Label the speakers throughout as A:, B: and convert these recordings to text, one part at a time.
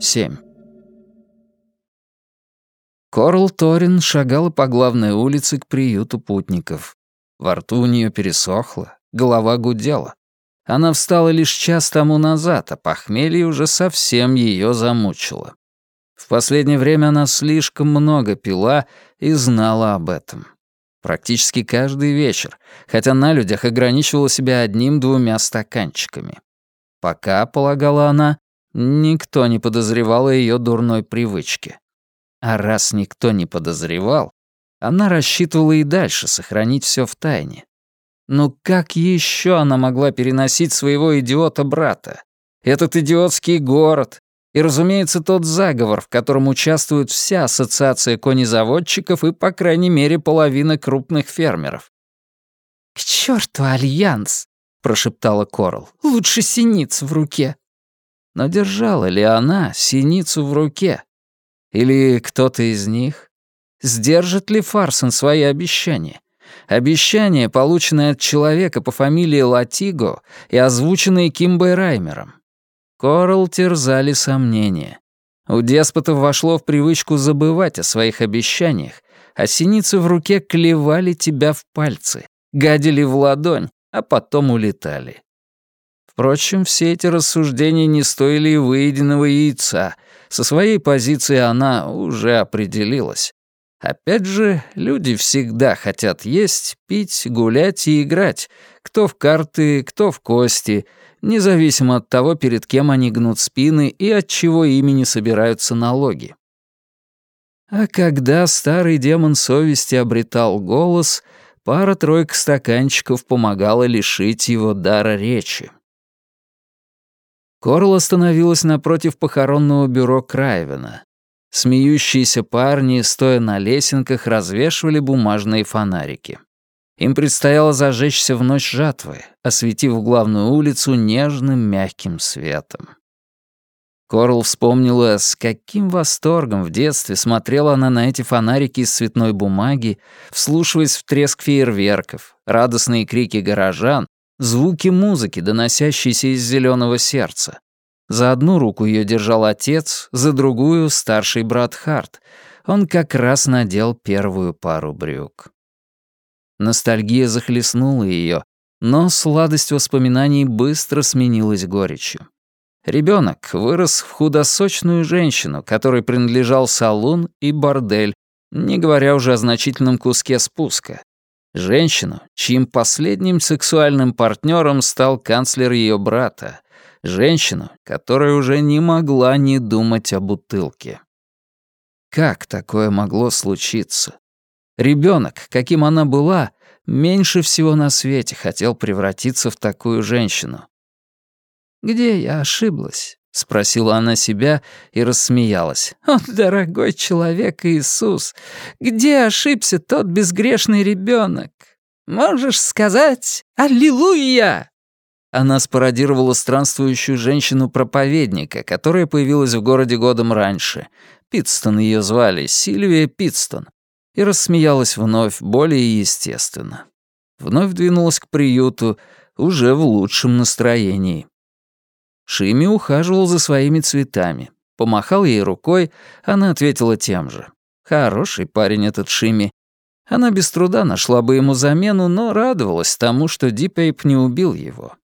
A: 7. Корл Торин шагала по главной улице к приюту путников. Во рту у нее пересохло, голова гудела. Она встала лишь час тому назад, а похмелье уже совсем ее замучило. В последнее время она слишком много пила и знала об этом. Практически каждый вечер, хотя на людях ограничивала себя одним-двумя стаканчиками. Пока, полагала она, никто не подозревал о ее дурной привычке. А раз никто не подозревал, она рассчитывала и дальше сохранить все в тайне. Но как еще она могла переносить своего идиота-брата? Этот идиотский город, и, разумеется, тот заговор, в котором участвует вся ассоциация конезаводчиков и, по крайней мере, половина крупных фермеров.
B: «К черту альянс!» — прошептала Корал. «Лучше синиц в руке».
A: Но держала ли она синицу в руке? Или кто-то из них? Сдержит ли Фарсон свои обещания? Обещания, полученные от человека по фамилии Латиго и озвученные Кимбой Раймером. Корал терзали сомнения. У деспотов вошло в привычку забывать о своих обещаниях, а синицы в руке клевали тебя в пальцы, гадили в ладонь, а потом улетали. Впрочем, все эти рассуждения не стоили и выеденного яйца. Со своей позиции она уже определилась. Опять же, люди всегда хотят есть, пить, гулять и играть. Кто в карты, кто в кости — независимо от того, перед кем они гнут спины и от чего имени собираются налоги. А когда старый демон совести обретал голос, пара-тройка стаканчиков помогала лишить его дара речи. Корл остановилась напротив похоронного бюро Крайвена. Смеющиеся парни, стоя на лесенках, развешивали бумажные фонарики. Им предстояло зажечься в ночь жатвы, осветив главную улицу нежным мягким светом. Корл вспомнила, с каким восторгом в детстве смотрела она на эти фонарики из цветной бумаги, вслушиваясь в треск фейерверков, радостные крики горожан, звуки музыки, доносящиеся из зеленого сердца. За одну руку ее держал отец, за другую — старший брат Харт. Он как раз надел первую пару брюк. Ностальгия захлестнула ее, но сладость воспоминаний быстро сменилась горечью. Ребенок вырос в худосочную женщину, которой принадлежал салон и бордель, не говоря уже о значительном куске спуска. Женщину, чьим последним сексуальным партнером стал канцлер ее брата. Женщину, которая уже не могла не думать о бутылке. Как такое могло случиться? Ребенок, каким она была, меньше всего на свете хотел превратиться в такую женщину.
B: «Где я ошиблась?»
A: — спросила она себя и рассмеялась.
B: «О, дорогой человек Иисус, где ошибся тот безгрешный ребенок? Можешь сказать «Аллилуйя»?»
A: Она спародировала странствующую женщину-проповедника, которая появилась в городе годом раньше. Питстон ее звали, Сильвия Питстон и рассмеялась вновь, более естественно. Вновь двинулась к приюту, уже в лучшем настроении. Шими ухаживал за своими цветами. Помахал ей рукой, она ответила тем же. Хороший парень этот Шими. Она без труда нашла бы ему замену, но радовалась тому, что Дипейп не убил его.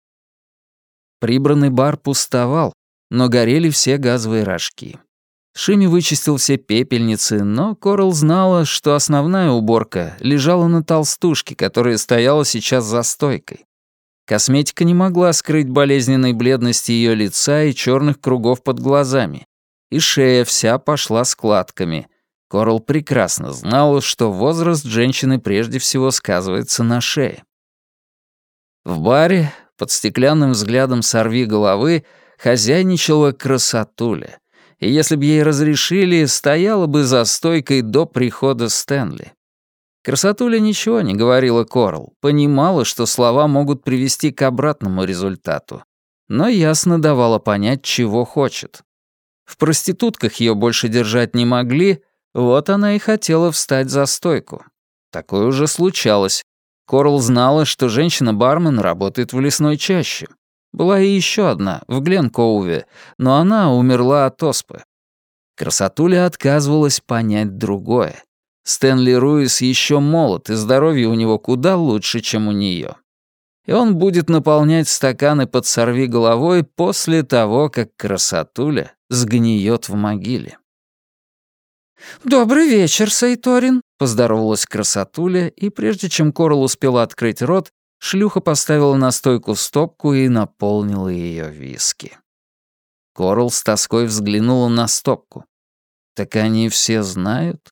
A: Прибранный бар пустовал, но горели все газовые рожки. Шими вычистил все пепельницы, но Корал знала, что основная уборка лежала на толстушке, которая стояла сейчас за стойкой. Косметика не могла скрыть болезненной бледности ее лица и черных кругов под глазами. И шея вся пошла складками. Корал прекрасно знала, что возраст женщины прежде всего сказывается на шее. В баре, под стеклянным взглядом сорви головы, хозяйничала красотуля — и если бы ей разрешили, стояла бы за стойкой до прихода Стэнли. Красотуля ничего не говорила Корл, понимала, что слова могут привести к обратному результату, но ясно давала понять, чего хочет. В проститутках ее больше держать не могли, вот она и хотела встать за стойку. Такое уже случалось. Корл знала, что женщина-бармен работает в лесной чаще. Была и еще одна, в Гленкоуве, но она умерла от оспы. Красотуля отказывалась понять другое. Стэнли Руис еще молод, и здоровье у него куда лучше, чем у нее. И он будет наполнять стаканы под сорви головой после того, как красотуля сгниет в могиле.
B: «Добрый вечер, Сайторин», — поздоровалась
A: красотуля, и прежде чем Корл успела открыть рот, шлюха поставила на стойку стопку и наполнила ее виски. Корл с тоской взглянула на стопку. «Так они все знают?»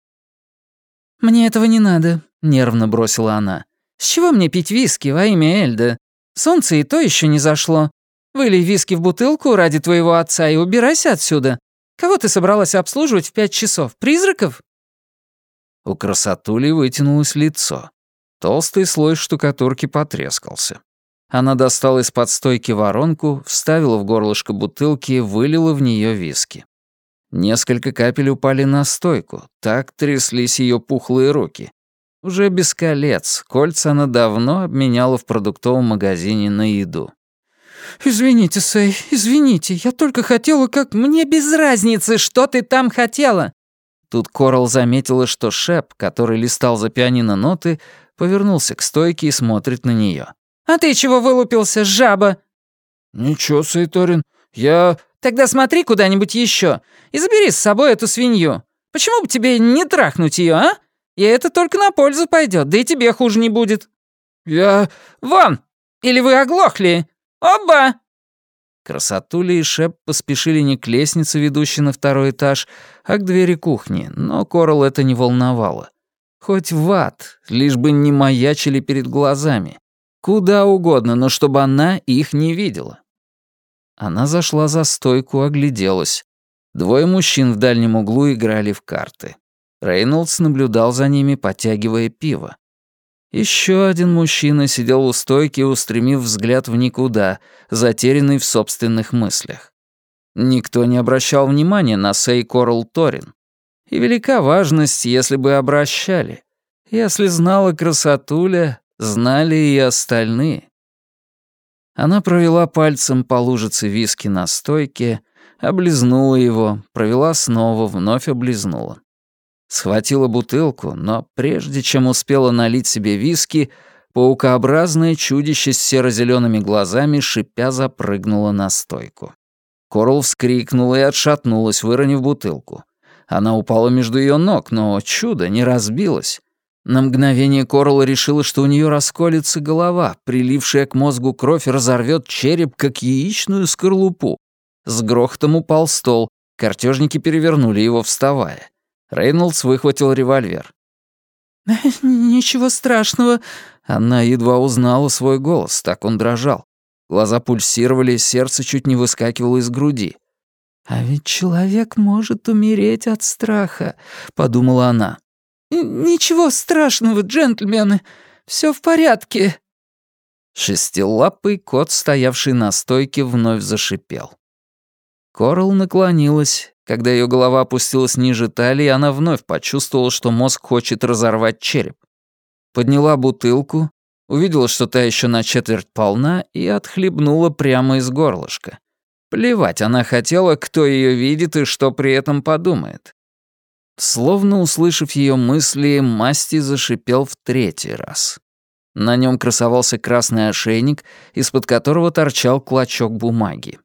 B: «Мне этого не надо», — нервно бросила она. «С чего мне пить виски во имя Эльда? Солнце и то еще не зашло. Вылей виски в бутылку ради твоего отца и убирайся отсюда. Кого ты собралась обслуживать в пять часов? Призраков?»
A: У красотули вытянулось лицо. Толстый слой штукатурки потрескался. Она достала из-под стойки воронку, вставила в горлышко бутылки, вылила в нее виски. Несколько капель упали на стойку, так тряслись ее пухлые руки. Уже без колец, кольца она давно обменяла в продуктовом магазине на еду.
B: «Извините, Сэй, извините, я только хотела как... Мне без разницы, что ты там хотела!»
A: Тут Корал заметила, что Шеп, который листал за пианино ноты, повернулся к стойке и смотрит на нее.
B: «А ты чего вылупился, жаба?»
A: «Ничего, Сейторин, я...»
B: «Тогда смотри куда-нибудь еще и забери с собой эту свинью. Почему бы тебе не трахнуть ее, а? И это только на пользу пойдет, да и тебе хуже не будет».
A: «Я...»
B: «Вон! Или вы оглохли? Оба!»
A: Красотуля и Шеп поспешили не к лестнице, ведущей на второй этаж, а к двери кухни, но Корал это не волновало. Хоть в ад, лишь бы не маячили перед глазами. Куда угодно, но чтобы она их не видела. Она зашла за стойку, огляделась. Двое мужчин в дальнем углу играли в карты. Рейнольдс наблюдал за ними, потягивая пиво. Еще один мужчина сидел у стойки, устремив взгляд в никуда, затерянный в собственных мыслях. Никто не обращал внимания на Сей Корл Торин. И велика важность, если бы обращали. Если знала красотуля, знали и остальные. Она провела пальцем по лужице виски на стойке, облизнула его, провела снова, вновь облизнула. Схватила бутылку, но прежде чем успела налить себе виски, паукообразное чудище с серо-зелеными глазами шипя запрыгнуло на стойку. Корл вскрикнула и отшатнулась, выронив бутылку. Она упала между ее ног, но чудо не разбилось. На мгновение Корл решила, что у нее расколется голова, прилившая к мозгу кровь разорвет череп, как яичную скорлупу. С грохотом упал стол, картежники перевернули его, вставая. Рейнольдс выхватил револьвер.
B: «Ничего страшного».
A: Она едва узнала свой голос, так он дрожал. Глаза пульсировали, сердце чуть не выскакивало из груди.
B: «А ведь человек может умереть от страха», — подумала она. «Ничего страшного, джентльмены, все в порядке».
A: Шестилапый кот, стоявший на стойке, вновь зашипел. Корал наклонилась. Когда ее голова опустилась ниже талии, она вновь почувствовала, что мозг хочет разорвать череп. Подняла бутылку, увидела, что та еще на четверть полна, и отхлебнула прямо из горлышка. Плевать она хотела, кто ее видит и что при этом подумает. Словно услышав ее мысли, Масти зашипел в третий раз. На нем красовался красный ошейник, из-под которого торчал клочок бумаги.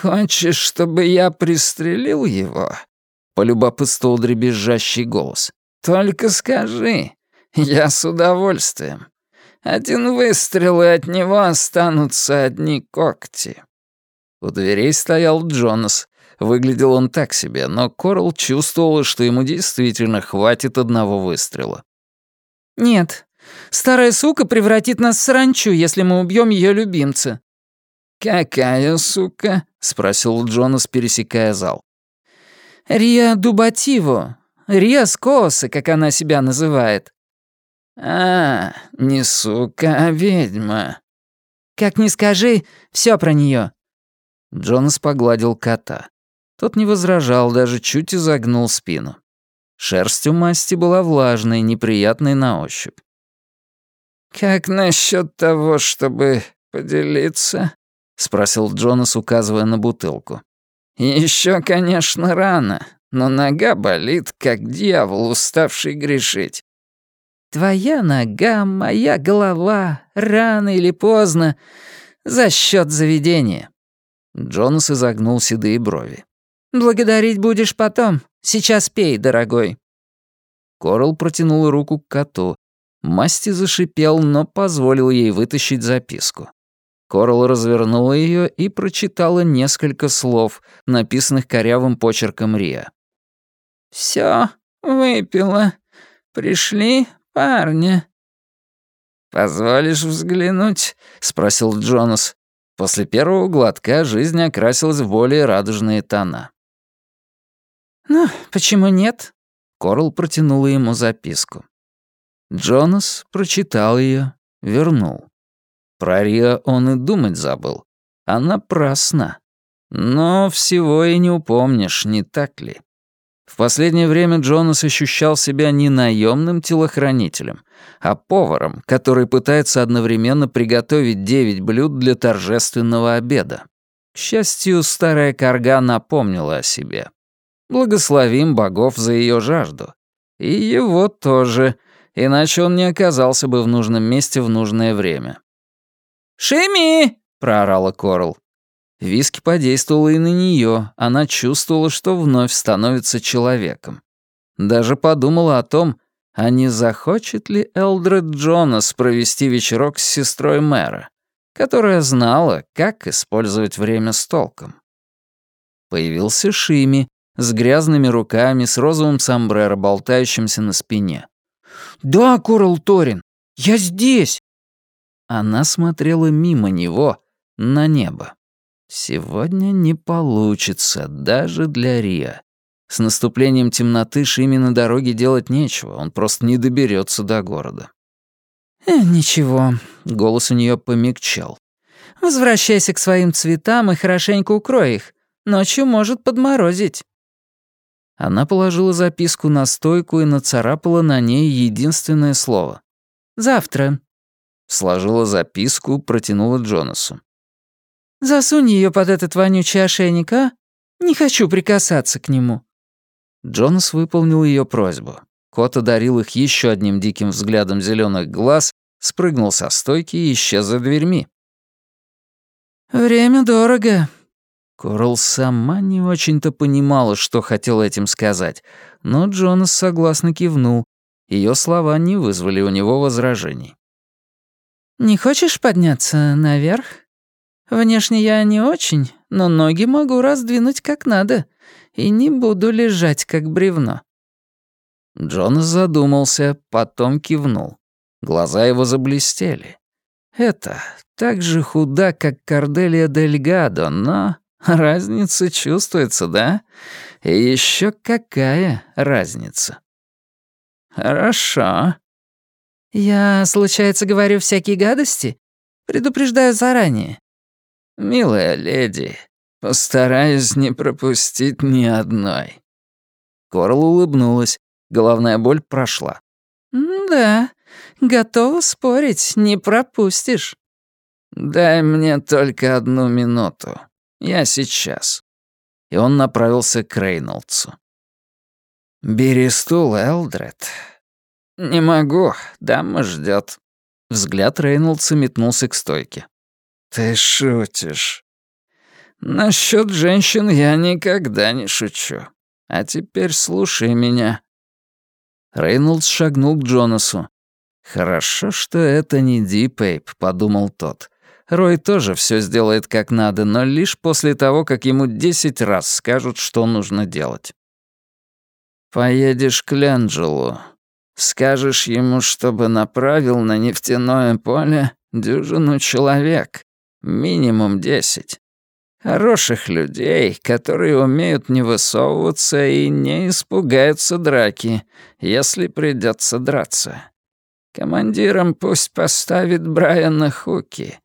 B: «Хочешь, чтобы я пристрелил его?» — полюбопытствовал дребезжащий голос. «Только скажи, я с удовольствием. Один выстрел, и от него останутся одни когти».
A: У дверей стоял Джонас. Выглядел он так себе, но Корл чувствовал, что ему действительно хватит одного выстрела.
B: «Нет, старая сука превратит нас в саранчу, если мы убьем ее любимца».
A: «Какая сука?» — спросил Джонас, пересекая зал.
B: «Риа Дубативо. Риа Скоса, как она себя называет».
A: «А, не сука, а ведьма».
B: «Как ни скажи, все про нее.
A: Джонас погладил кота. Тот не возражал, даже чуть изогнул спину. Шерсть у масти была влажной, неприятной на ощупь.
B: «Как насчет того, чтобы поделиться?»
A: — спросил Джонас, указывая на бутылку.
B: Еще, конечно, рано, но нога болит, как дьявол, уставший грешить. Твоя нога, моя голова, рано или поздно, за счет заведения.
A: Джонас изогнул седые брови.
B: «Благодарить будешь потом. Сейчас пей, дорогой».
A: Корл протянул руку к коту. Масти зашипел, но позволил ей вытащить записку. Корл развернула ее и прочитала несколько слов, написанных корявым почерком Риа.
B: «Всё, выпила. Пришли парня». «Позволишь взглянуть?» — спросил Джонас.
A: После первого глотка жизнь окрасилась в более радужные тона.
B: «Ну, почему нет?»
A: Корл протянула ему записку. Джонас прочитал ее, вернул. Про Риа он и думать забыл. А напрасно. Но всего и не упомнишь, не так ли? В последнее время Джонас ощущал себя не наемным телохранителем, а поваром, который пытается одновременно приготовить девять блюд для торжественного обеда. К счастью, старая корга напомнила о себе. Благословим богов за ее жажду. И его тоже, иначе он не оказался бы в нужном месте в нужное время.
B: «Шими!» — проорала Корл.
A: Виски подействовала и на нее, она чувствовала, что вновь становится человеком. Даже подумала о том, а не захочет ли Элдред Джонас провести вечерок с сестрой мэра, которая знала, как использовать время с толком. Появился Шими с грязными руками, с розовым сомбреро, болтающимся на спине.
B: «Да, Корал Торин, я здесь!»
A: Она смотрела мимо него на небо. Сегодня не получится, даже для Риа. С наступлением темноты Шиме на дороге делать нечего, он просто не доберется до города.
B: «Э, «Ничего», —
A: голос у нее помягчал.
B: «Возвращайся к своим цветам и хорошенько укрой их. Ночью может подморозить».
A: Она положила записку на стойку и нацарапала на ней единственное слово.
B: «Завтра».
A: Сложила записку, протянула Джонасу.
B: Засунь ее под этот вонючий ошейник, а? Не хочу прикасаться к нему».
A: Джонас выполнил ее просьбу. Кот одарил их еще одним диким взглядом зеленых глаз, спрыгнул со стойки и исчез за дверьми.
B: «Время дорого».
A: Корл сама не очень-то понимала, что хотел этим сказать, но Джонас согласно кивнул. Ее слова не вызвали у него возражений.
B: «Не хочешь подняться наверх?» Внешне я не очень, но ноги могу раздвинуть как надо, и не буду лежать как бревно».
A: Джонас задумался, потом кивнул. Глаза его заблестели. Это так же худа, как Корделия Дель Гадо, но разница чувствуется, да? И еще какая разница? Хорошо.
B: Я, случается, говорю всякие гадости? Предупреждаю заранее.
A: «Милая леди, постараюсь не пропустить ни одной». Корл улыбнулась, головная боль прошла.
B: «Да, готова спорить, не пропустишь».
A: «Дай мне только одну минуту. Я сейчас». И он направился к Рейнольдсу. «Бери стул, Элдред». «Не могу, дама ждет. Взгляд Рейнольдса метнулся к стойке. «Ты шутишь». «Насчёт женщин я никогда не шучу. А теперь слушай меня». Рейнольдс шагнул к Джонасу. «Хорошо, что это не Дипейп», — подумал тот. Рой тоже все сделает как надо, но лишь после того, как ему десять раз скажут, что нужно делать. «Поедешь к Ленджелу. Скажешь ему, чтобы направил на нефтяное поле дюжину человек. Минимум десять. Хороших людей, которые умеют не высовываться и не испугаются драки, если придется драться. Командиром пусть поставит Брайана Хуки.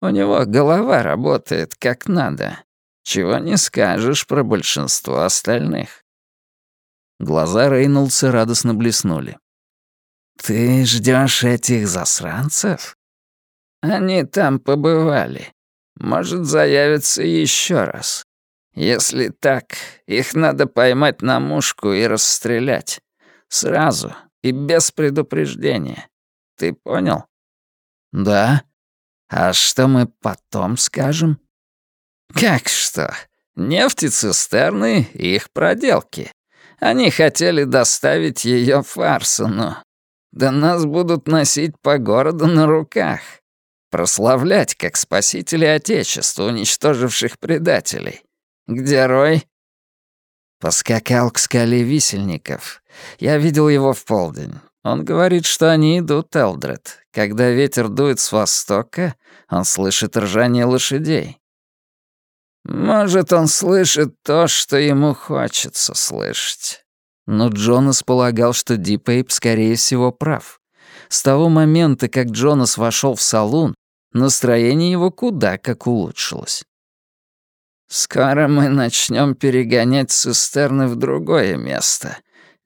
A: У него голова работает как надо. Чего не скажешь про большинство остальных. Глаза Рейнольдса радостно блеснули. «Ты ждешь этих засранцев?» Они там побывали.
C: Может заявиться еще раз. Если так, их надо поймать на мушку и расстрелять. Сразу и без предупреждения. Ты понял?
A: Да. А что мы потом скажем?
C: Как что? Нефтецистерны — их проделки. Они хотели доставить ее Фарсону. Да нас будут носить по городу на руках. Прославлять, как спасители Отечества, уничтоживших предателей. Где Рой?
A: Поскакал к скале висельников. Я видел его в полдень. Он говорит, что они идут, Элдред. Когда ветер дует с востока, он слышит ржание лошадей.
C: Может, он слышит то, что ему хочется слышать.
A: Но Джонас полагал, что Дипейп, скорее всего, прав. С того момента, как Джонас вошел в салон, настроение его куда как улучшилось.
C: «Скоро мы начнем перегонять цистерны в другое место,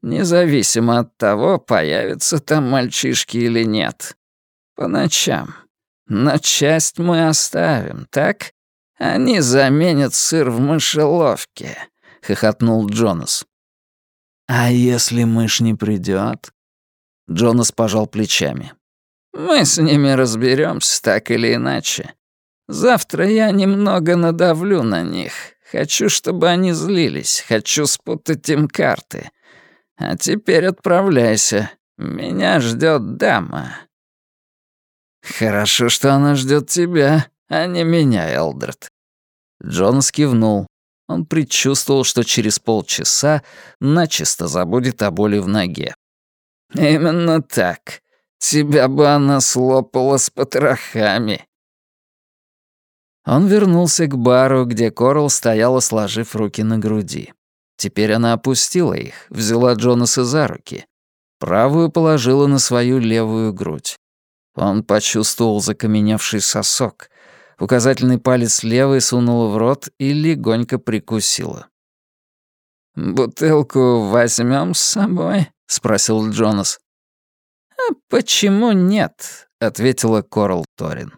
C: независимо от того, появятся там мальчишки или нет. По ночам. Но часть мы оставим, так? Они заменят сыр в мышеловке», — хохотнул Джонас.
A: «А если мышь не придет? Джонас пожал плечами.
C: «Мы с ними разберемся так или иначе. Завтра я немного надавлю на них. Хочу, чтобы они злились, хочу спутать им карты. А теперь отправляйся. Меня ждет дама».
A: «Хорошо, что она ждет тебя, а не меня, Элдред. Джонас кивнул. Он предчувствовал, что через полчаса начисто забудет о боли в ноге.
C: «Именно так. Тебя бы она слопала с потрохами».
A: Он вернулся к бару, где Корал стояла, сложив руки на груди. Теперь она опустила их, взяла Джонаса за руки. Правую положила на свою левую грудь. Он почувствовал закаменевший сосок, Указательный палец левой сунула в рот и легонько прикусила.
C: «Бутылку возьмем с собой?» — спросил Джонас.
B: «А почему нет?»
A: — ответила Корал Торин.